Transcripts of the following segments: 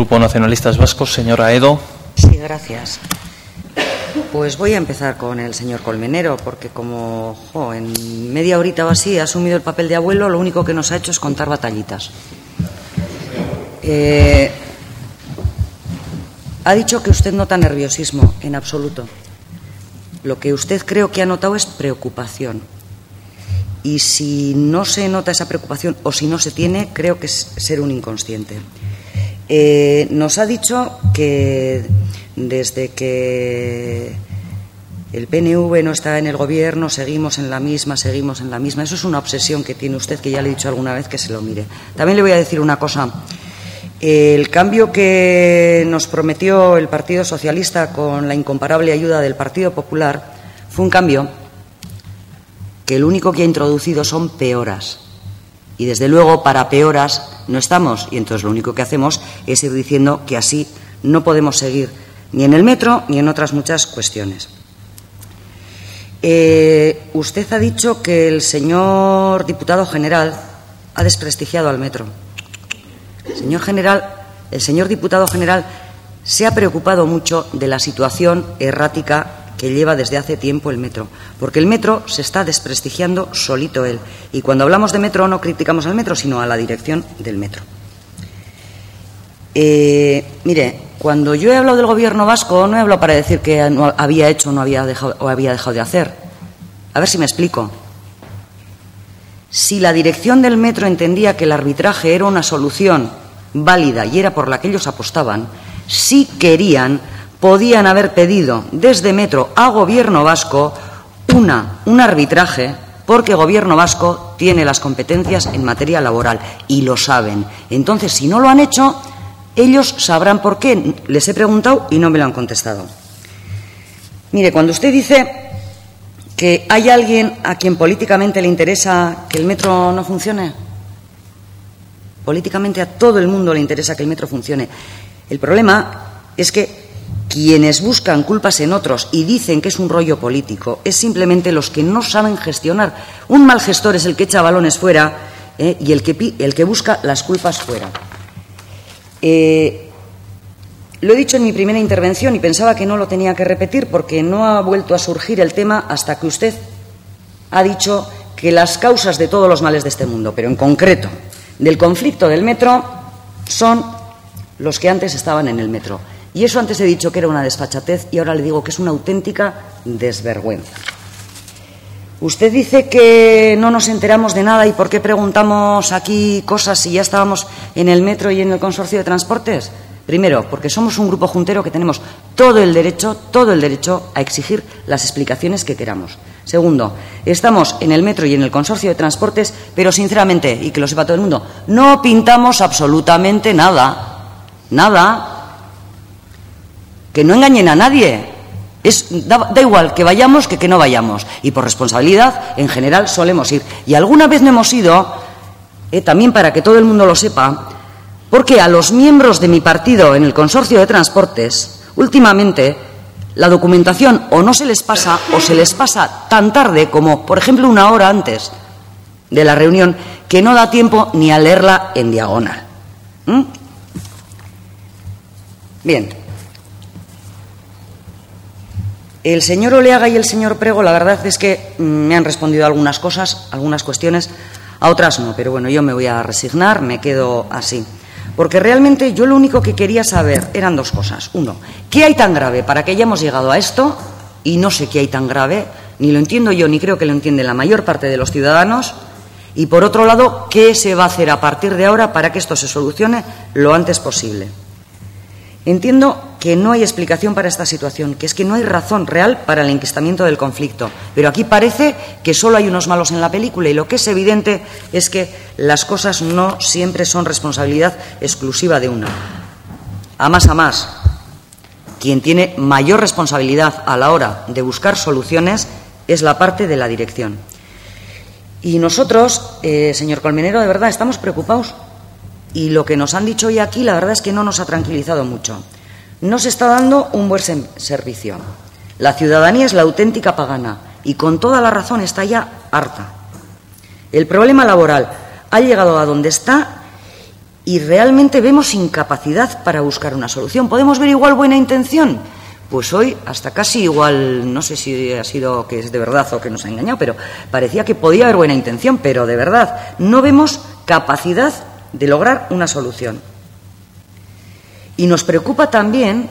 Grupo Nacionalistas Vascos, señora Edo. Sí, gracias. Pues voy a empezar con el señor Colmenero, porque como en media horita o así ha asumido el papel de abuelo, lo único que nos ha hecho es contar batallitas. Eh, ha dicho que usted nota nerviosismo, en absoluto. Lo que usted creo que ha notado es preocupación. Y si no se nota esa preocupación o si no se tiene, creo que es ser un inconsciente. Eh, nos ha dicho que desde que el PNV no está en el gobierno, seguimos en la misma, seguimos en la misma. Eso es una obsesión que tiene usted, que ya le he dicho alguna vez que se lo mire. También le voy a decir una cosa. El cambio que nos prometió el Partido Socialista con la incomparable ayuda del Partido Popular fue un cambio que el único que ha introducido son peoras. Y desde luego para peoras no estamos. Y entonces lo único que hacemos es ir diciendo que así no podemos seguir ni en el metro ni en otras muchas cuestiones. Eh, usted ha dicho que el señor diputado general ha desprestigiado al metro. Señor general, el señor diputado general se ha preocupado mucho de la situación errática que lleva desde hace tiempo el metro, porque el metro se está desprestigiando solito él. Y cuando hablamos de metro no criticamos al metro, sino a la dirección del metro. Eh, mire, cuando yo he hablado del gobierno vasco, no he hablado para decir que había hecho no había dejado, o había dejado de hacer. A ver si me explico. Si la dirección del metro entendía que el arbitraje era una solución válida y era por la que ellos apostaban, si querían, podían haber pedido desde Metro a Gobierno vasco una, un arbitraje porque Gobierno vasco tiene las competencias en materia laboral y lo saben. Entonces, si no lo han hecho, ellos sabrán por qué. Les he preguntado y no me lo han contestado. Mire, cuando usted dice que hay alguien a quien políticamente le interesa que el metro no funcione, políticamente a todo el mundo le interesa que el metro funcione. El problema es que quienes buscan culpas en otros y dicen que es un rollo político es simplemente los que no saben gestionar. Un mal gestor es el que echa balones fuera ¿eh? y el que, el que busca las culpas fuera. Eh, lo he dicho en mi primera intervención y pensaba que no lo tenía que repetir porque no ha vuelto a surgir el tema hasta que usted ha dicho que las causas de todos los males de este mundo, pero en concreto del conflicto del metro, son los que antes estaban en el metro. Y eso antes he dicho que era una desfachatez y ahora le digo que es una auténtica desvergüenza. Usted dice que no nos enteramos de nada y por qué preguntamos aquí cosas si ya estábamos en el metro y en el consorcio de transportes. Primero, porque somos un grupo juntero que tenemos todo el derecho, todo el derecho a exigir las explicaciones que queramos. Segundo, estamos en el metro y en el consorcio de transportes, pero sinceramente, y que lo sepa todo el mundo, no pintamos absolutamente nada. Nada. Que no engañen a nadie. Da, igual que vayamos que que no vayamos. Y por responsabilidad, en general, solemos ir. Y alguna vez no hemos ido, eh, también para que todo el mundo lo sepa, porque a los miembros de mi partido en el consorcio de transportes, últimamente, la documentación o no se les pasa o se les pasa tan tarde como, por ejemplo, una hora antes de la reunión, que no da tiempo ni a leerla en diagonal. ¿Mm? Bien. El señor Oleaga y el señor Prego, la verdad es que mm, me han respondido algunas cosas, algunas cuestiones, a otras no, pero bueno, yo me voy a resignar, me quedo así. Porque realmente yo lo único que quería saber eran dos cosas. Uno, ¿qué hay tan grave para que hayamos llegado a esto? Y no sé qué hay tan grave, ni lo entiendo yo, ni creo que lo entiende la mayor parte de los ciudadanos. Y por otro lado, ¿qué se va a hacer a partir de ahora para que esto se solucione lo antes posible? Entiendo que no hay explicación para esta situación, que es que no hay razón real para el enquistamiento del conflicto. Pero aquí parece que solo hay unos malos en la película y lo que es evidente es que las cosas no siempre son responsabilidad exclusiva de una. A más a más, quien tiene mayor responsabilidad a la hora de buscar soluciones es la parte de la dirección. Y nosotros, eh, señor Colmenero, de verdad estamos preocupados. Y lo que nos han dicho hoy aquí, la verdad es que no nos ha tranquilizado mucho no se está dando un buen servicio. La ciudadanía es la auténtica pagana y con toda la razón está ya harta. El problema laboral ha llegado a donde está y realmente vemos incapacidad para buscar una solución. ¿Podemos ver igual buena intención? Pues hoy hasta casi igual, no sé si ha sido que es de verdad o que nos ha engañado, pero parecía que podía haber buena intención, pero de verdad no vemos capacidad de lograr una solución. Y nos preocupa también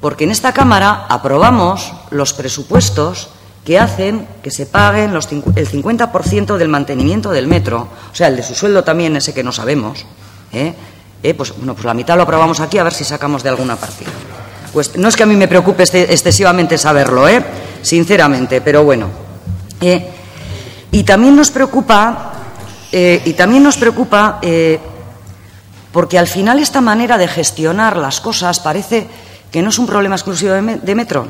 porque en esta Cámara aprobamos los presupuestos que hacen que se paguen los, el 50% del mantenimiento del metro, o sea, el de su sueldo también, ese que no sabemos. ¿eh? ¿Eh? Pues, bueno, pues la mitad lo aprobamos aquí a ver si sacamos de alguna partida. Pues no es que a mí me preocupe este, excesivamente saberlo, ¿eh? sinceramente, pero bueno. ¿eh? y también nos preocupa, y también nos preocupa porque al final esta manera de gestionar las cosas parece que no es un problema exclusivo de, Metro.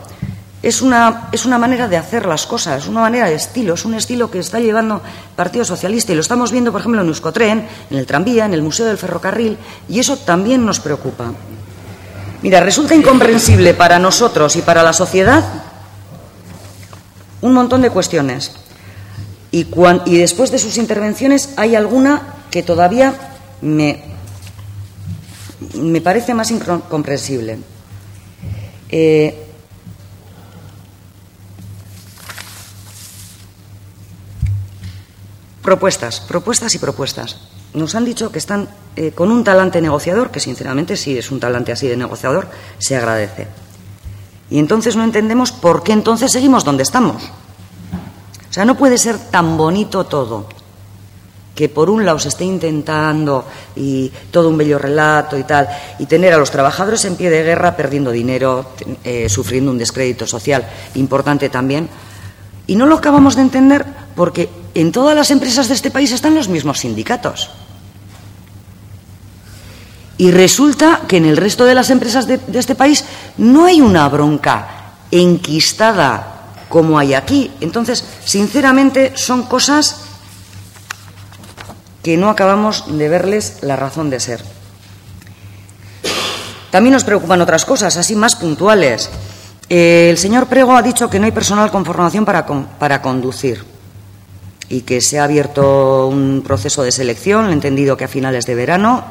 Es una, es una, manera de hacer las cosas, es una manera de estilo, es un estilo que está llevando el Partido Socialista y lo estamos viendo, por ejemplo, en Euskotren, en el tranvía, en el Museo del Ferrocarril, y eso también nos preocupa. Mira, resulta incomprensible para nosotros y para la sociedad un montón de cuestiones. Y, después de sus intervenciones hay alguna que todavía me, me parece más incomprensible. Eh, propuestas, propuestas y propuestas. Nos han dicho que están eh, con un talante negociador, que sinceramente si es un talante así de negociador, se agradece. Y entonces no entendemos por qué entonces seguimos donde estamos. O sea, no puede ser tan bonito todo que por un lado se esté intentando y todo un bello relato y tal, y tener a los trabajadores en pie de guerra perdiendo dinero, eh, sufriendo un descrédito social importante también, y no lo acabamos de entender porque en todas las empresas de este país están los mismos sindicatos. Y resulta que en el resto de las empresas de este país no hay una bronca enquistada como hay aquí. Entonces, sinceramente, son cosas que no acabamos de verles la razón de ser. También nos preocupan otras cosas, así más puntuales. Eh, el señor Prego ha dicho que no hay personal con formación para, para conducir y que se ha abierto un proceso de selección, he entendido que a finales de verano,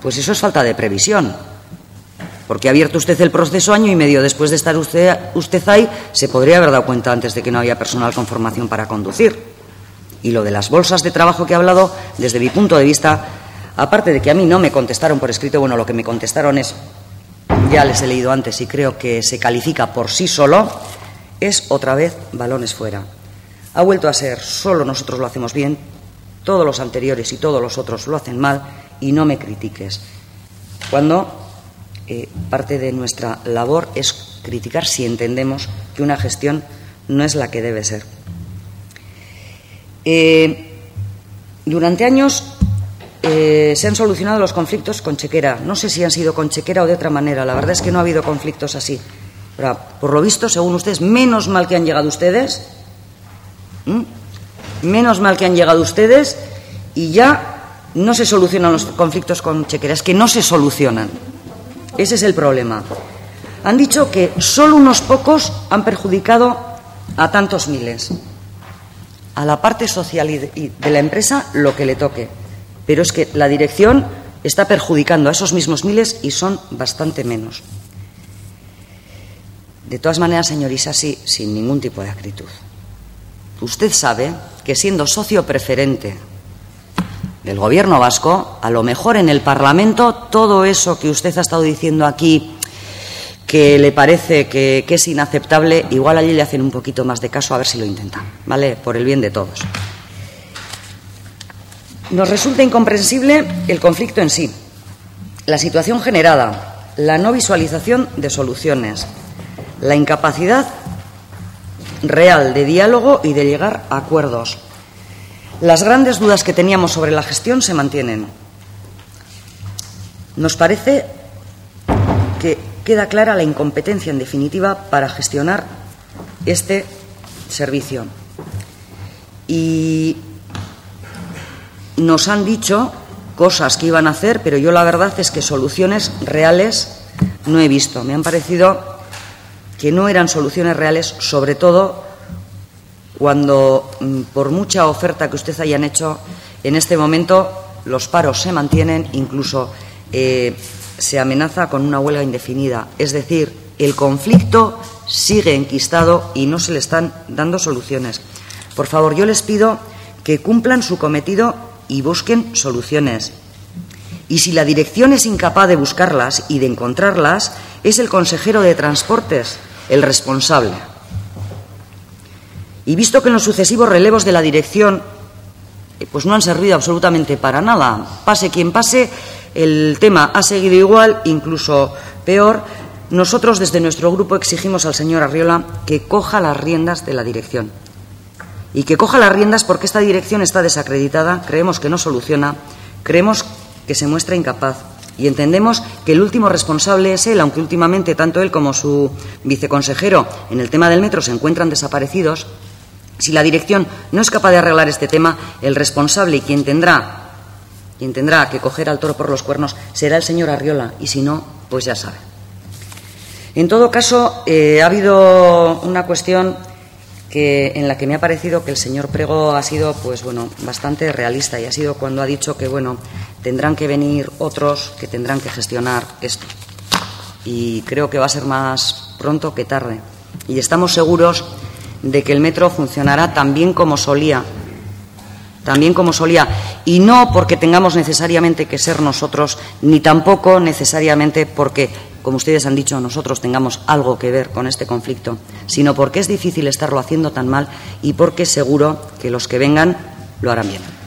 pues eso es falta de previsión. Porque ha abierto usted el proceso año y medio después de estar usted, usted ahí, se podría haber dado cuenta antes de que no había personal con formación para conducir. Y lo de las bolsas de trabajo que he hablado, desde mi punto de vista, aparte de que a mí no me contestaron por escrito, bueno, lo que me contestaron es, ya les he leído antes y creo que se califica por sí solo, es otra vez balones fuera. Ha vuelto a ser, solo nosotros lo hacemos bien, todos los anteriores y todos los otros lo hacen mal y no me critiques. Cuando eh, parte de nuestra labor es criticar si entendemos que una gestión no es la que debe ser. Eh, durante años eh, se han solucionado los conflictos con chequera. No sé si han sido con chequera o de otra manera. La verdad es que no ha habido conflictos así. por lo visto, según ustedes, menos mal que han llegado ustedes. Menos mal que han llegado ustedes y ya no se solucionan los conflictos con chequera. Es que no se solucionan. Ese es el problema. Han dicho que solo unos pocos han perjudicado a tantos miles a la parte social y de la empresa lo que le toque. Pero es que la dirección está perjudicando a esos mismos miles y son bastante menos. De todas maneras, señor Isasi, sin ningún tipo de acritud. Usted sabe que siendo socio preferente del Gobierno vasco, a lo mejor en el Parlamento todo eso que usted ha estado diciendo aquí que le parece que, es inaceptable, igual allí le hacen un poquito más de caso a ver si lo intentan, ¿vale? Por el bien de todos. Nos resulta incomprensible el conflicto en sí, la situación generada, la no visualización de soluciones, la incapacidad real de diálogo y de llegar a acuerdos. Las grandes dudas que teníamos sobre la gestión se mantienen. Nos parece que queda clara la incompetencia, en definitiva, para gestionar este servicio. Y nos han dicho cosas que iban a hacer, pero yo la verdad es que soluciones reales no he visto. Me han parecido que no eran soluciones reales, sobre todo cuando, mm, por mucha oferta que usted hayan hecho, en este momento los paros se mantienen, incluso eh, se amenaza con una huelga indefinida. Es decir, el conflicto sigue enquistado y no se le están dando soluciones. Por favor, yo les pido que cumplan su cometido y busquen soluciones. Y si la dirección es incapaz de buscarlas y de encontrarlas, es el consejero de Transportes el responsable. Y visto que en los sucesivos relevos de la dirección eh, pues no han servido absolutamente para nada, pase quien pase, el tema ha seguido igual, incluso peor, nosotros desde nuestro grupo exigimos al señor Arriola que coja las riendas de la dirección. Y que coja las riendas porque esta dirección está desacreditada, creemos que no soluciona, creemos que se muestra incapaz y entendemos que el último responsable es él, aunque últimamente tanto él como su viceconsejero en el tema del metro se encuentran desaparecidos. Si la dirección no es capaz de arreglar este tema, el responsable y quien tendrá, quien tendrá que coger al toro por los cuernos será el señor Arriola, y si no, pues ya sabe. En todo caso, eh, ha habido una cuestión que, en la que me ha parecido que el señor Prego ha sido, pues bueno, bastante realista y ha sido cuando ha dicho que, bueno, tendrán que venir otros que tendrán que gestionar esto. Y creo que va a ser más pronto que tarde. Y estamos seguros de que el metro funcionará tan bien como solía, tan bien como solía, y no porque tengamos necesariamente que ser nosotros, ni tampoco necesariamente porque, como ustedes han dicho, nosotros tengamos algo que ver con este conflicto, sino porque es difícil estarlo haciendo tan mal y porque seguro que los que vengan lo harán bien.